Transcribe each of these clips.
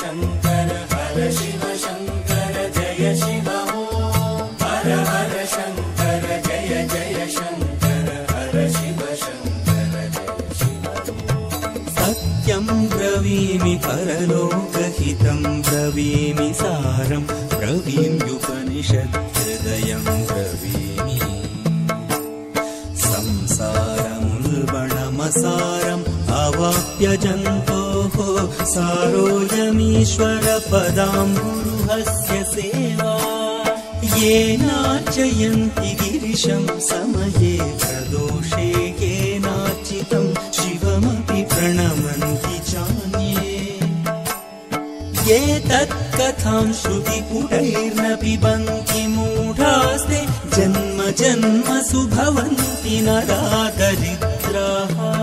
शङ्कर हर शिव शङ्कर जय शिव हर हर शङ्कर जय जय शङ्कर हर शिव शङ्कर जय शिव सत्यं प्रवीमि परलोकहितं ब्रवीमि सारं प्रवीण्युपनिषत् हृदयम् प्रवीमि संसारमुर्पणमसारम् अवाप्यजन्त सारोऽयमीश्वरपदाम्बुरुहस्य सेवा। येनार्चयन्ति गिरिशं समये प्रदोषे येनार्चितं शिवमपि प्रणमन्ति चान्ये। ये तत्कथां श्रुतिपुरैर्न पिबन्ति मूढास्ते जन्म जन्मसु भवन्ति नरादरिद्राः हर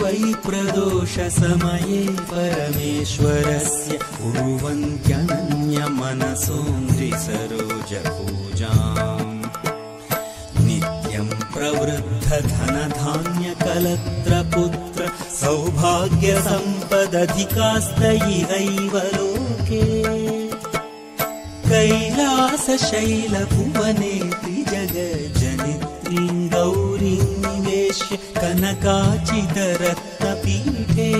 वै प्रदोषसमये परमेश्वरस्य कुर्वन्त्यनन्यमनसोऽसरोजपूजाम् नित्यं प्रवृद्धधनधान्यकलत्रपुत्र सौभाग्यसम्पदधिकास्त इहैव लोके। कैलासशैलभुवने त्रिजगजनित्रीं गौरीं निवेश्य कनकाचितरत्नपीठे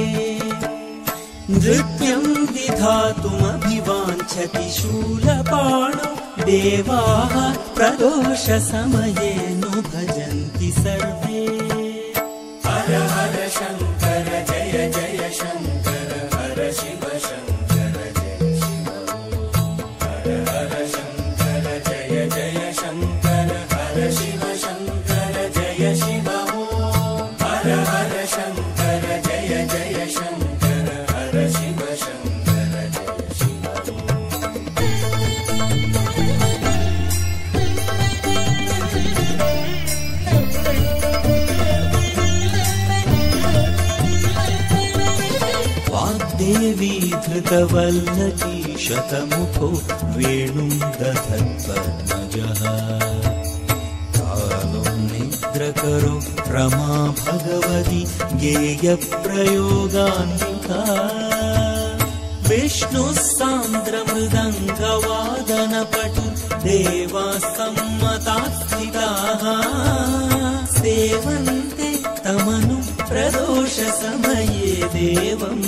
नृत्यं विधातुमभिवाञ्छति शूलपाणो। देवाः प्रदोषसमये नु भजन्ति सर्वे। हर हर शङ्कर जय जय शङ्कर हर शिव वाग्देवी धृतवल्लकी शतमुखो वेणुं दधत्पद्मजः। कालो निद्रकरो रमा भगवती गेयप्रयोगान्विका विष्णुः सान्द्रमृदङ्गवादनपटु देवा सम्मता स्थिताः। सेवन्ते तमनु प्रदोषसमये देवं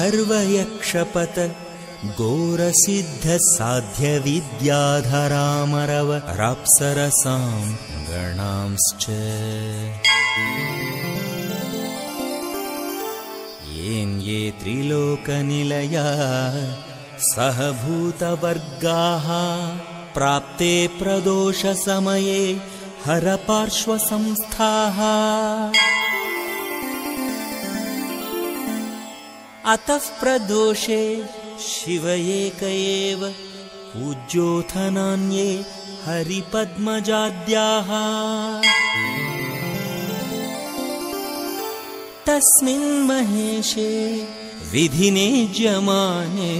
गन्धर्वयक्षपत घोरसिद्धसाध्यविद्याधरामरव राप्सरसां गणांश्च येन ये त्रिलोकनिलया सह भूतवर्गाः प्राप्ते प्रदोषसमये हरपार्श्वसंस्थाः। अतः प्रदोषे शिव एक एव पूज्योऽथ नान्ये हरिपद्मजाद्याः। तस्मिन् महेशे विधिने ज्यमाने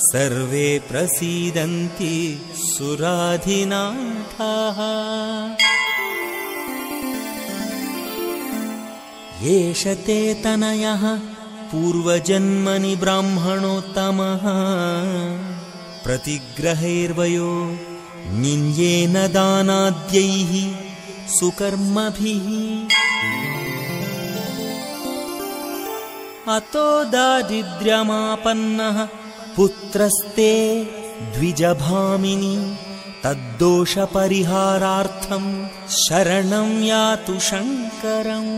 सर्वे प्रसीदन्ति सुराधिनाथाः। एष ते तनयः पूर्वजन्मनि ब्राह्मणोत्तमः। प्रतिग्रहैर्वयो निन्येन दानाद्यैः सुकर्मभिः। अतो दारिद्र्यमापन्नः पुत्रस्ते द्विजभामिनि तद्दोषपरिहारार्थं शरणं यातु शङ्करम्